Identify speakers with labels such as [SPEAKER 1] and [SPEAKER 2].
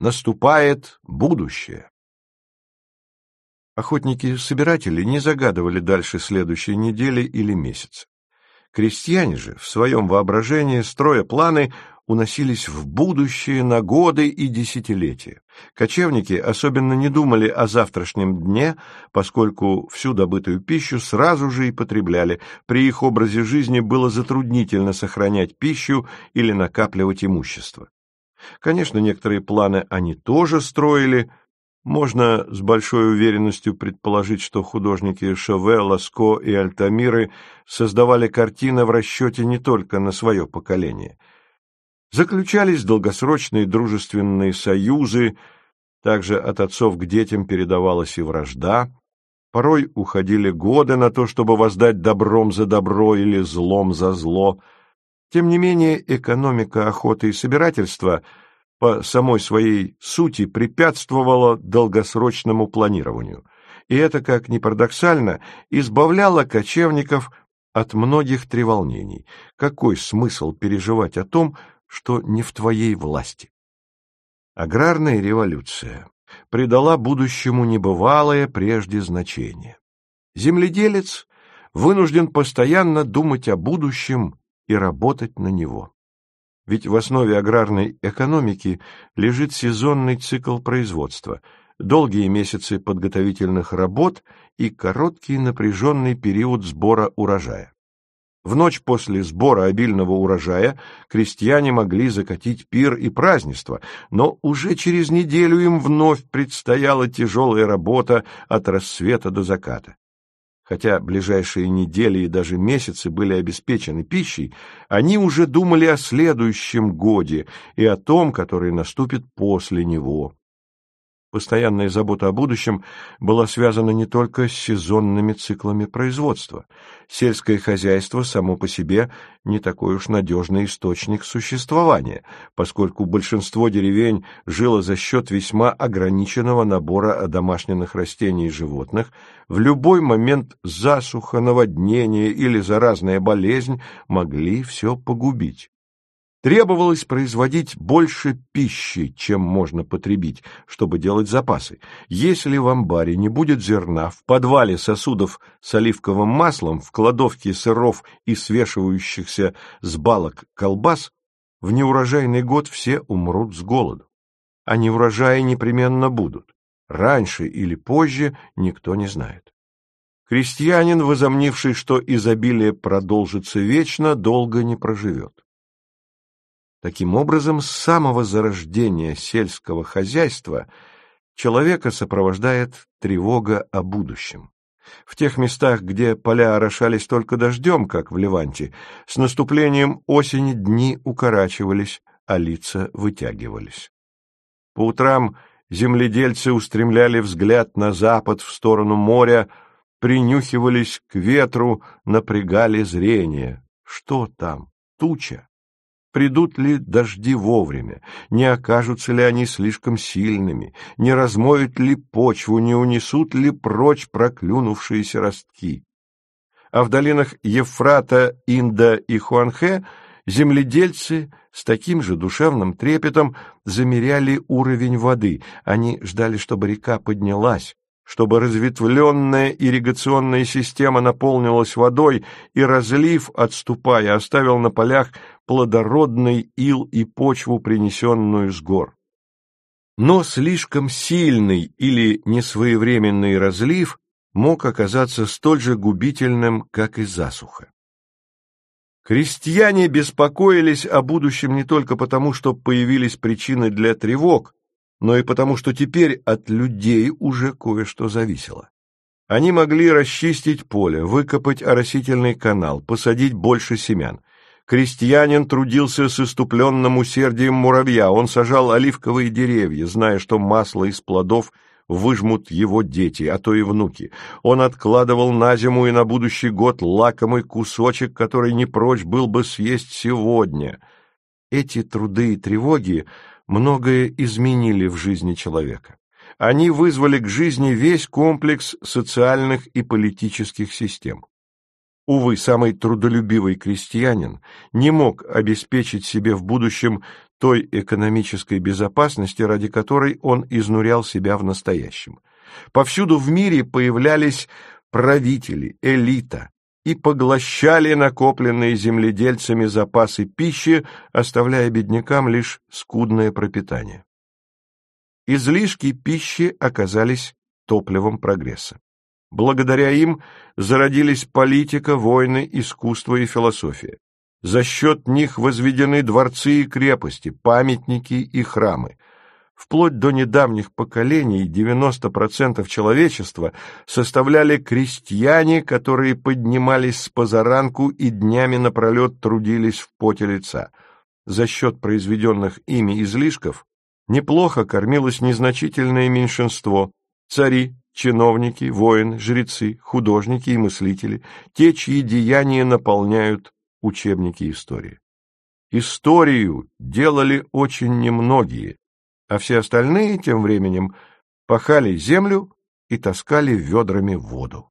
[SPEAKER 1] Наступает будущее. Охотники-собиратели не загадывали дальше следующей недели или месяца. Крестьяне же, в своем воображении, строя планы, уносились в будущее на годы и десятилетия. Кочевники особенно не думали о завтрашнем дне, поскольку всю добытую пищу сразу же и потребляли. При их образе жизни было затруднительно сохранять пищу или накапливать имущество. Конечно, некоторые планы они тоже строили. Можно с большой уверенностью предположить, что художники Шове, Ласко и Альтамиры создавали картины в расчете не только на свое поколение. Заключались долгосрочные дружественные союзы, также от отцов к детям передавалась и вражда. Порой уходили годы на то, чтобы воздать добром за добро или злом за зло – тем не менее, экономика охоты и собирательства по самой своей сути препятствовала долгосрочному планированию, и это, как ни парадоксально, избавляло кочевников от многих треволнений. Какой смысл переживать о том, что не в твоей власти? Аграрная революция придала будущему небывалое прежде значение. Земледелец вынужден постоянно думать о будущем и работать на него. Ведь в основе аграрной экономики лежит сезонный цикл производства, долгие месяцы подготовительных работ и короткий напряженный период сбора урожая. В ночь после сбора обильного урожая крестьяне могли закатить пир и празднество, но уже через неделю им вновь предстояла тяжелая работа от рассвета до заката. Хотя ближайшие недели и даже месяцы были обеспечены пищей, они уже думали о следующем годе и о том, который наступит после него. Постоянная забота о будущем была связана не только с сезонными циклами производства. Сельское хозяйство само по себе не такой уж надежный источник существования, поскольку большинство деревень жило за счет весьма ограниченного набора домашних растений и животных, в любой момент засуха, наводнение или заразная болезнь могли все погубить. Требовалось производить больше пищи, чем можно потребить, чтобы делать запасы. Если в амбаре не будет зерна, в подвале сосудов с оливковым маслом, в кладовке сыров и свешивающихся с балок колбас, в неурожайный год все умрут с голоду. А неурожаи непременно будут. Раньше или позже никто не знает. Крестьянин, возомнивший, что изобилие продолжится вечно, долго не проживет. Таким образом, с самого зарождения сельского хозяйства человека сопровождает тревога о будущем. В тех местах, где поля орошались только дождем, как в Леванте, с наступлением осени дни укорачивались, а лица вытягивались. По утрам земледельцы устремляли взгляд на запад в сторону моря, принюхивались к ветру, напрягали зрение. Что там? Туча? Придут ли дожди вовремя, не окажутся ли они слишком сильными, не размоют ли почву, не унесут ли прочь проклюнувшиеся ростки. А в долинах Ефрата, Инда и Хуанхэ земледельцы с таким же душевным трепетом замеряли уровень воды. Они ждали, чтобы река поднялась, чтобы разветвленная ирригационная система наполнилась водой и разлив, отступая, оставил на полях плодородный ил и почву, принесенную с гор. Но слишком сильный или несвоевременный разлив мог оказаться столь же губительным, как и засуха. Крестьяне беспокоились о будущем не только потому, что появились причины для тревог, но и потому, что теперь от людей уже кое-что зависело. Они могли расчистить поле, выкопать оросительный канал, посадить больше семян. Крестьянин трудился с иступленным усердием муравья, он сажал оливковые деревья, зная, что масло из плодов выжмут его дети, а то и внуки. Он откладывал на зиму и на будущий год лакомый кусочек, который не прочь был бы съесть сегодня. Эти труды и тревоги многое изменили в жизни человека. Они вызвали к жизни весь комплекс социальных и политических систем. Увы, самый трудолюбивый крестьянин не мог обеспечить себе в будущем той экономической безопасности, ради которой он изнурял себя в настоящем. Повсюду в мире появлялись правители, элита, и поглощали накопленные земледельцами запасы пищи, оставляя беднякам лишь скудное пропитание. Излишки пищи оказались топливом прогресса. Благодаря им зародились политика, войны, искусство и философия. За счет них возведены дворцы и крепости, памятники и храмы. Вплоть до недавних поколений 90% человечества составляли крестьяне, которые поднимались с позаранку и днями напролет трудились в поте лица. За счет произведенных ими излишков неплохо кормилось незначительное меньшинство – цари, чиновники, воины, жрецы, художники и мыслители, те, чьи деяния наполняют учебники истории. Историю делали очень немногие, а все остальные тем временем пахали землю и таскали ведрами воду.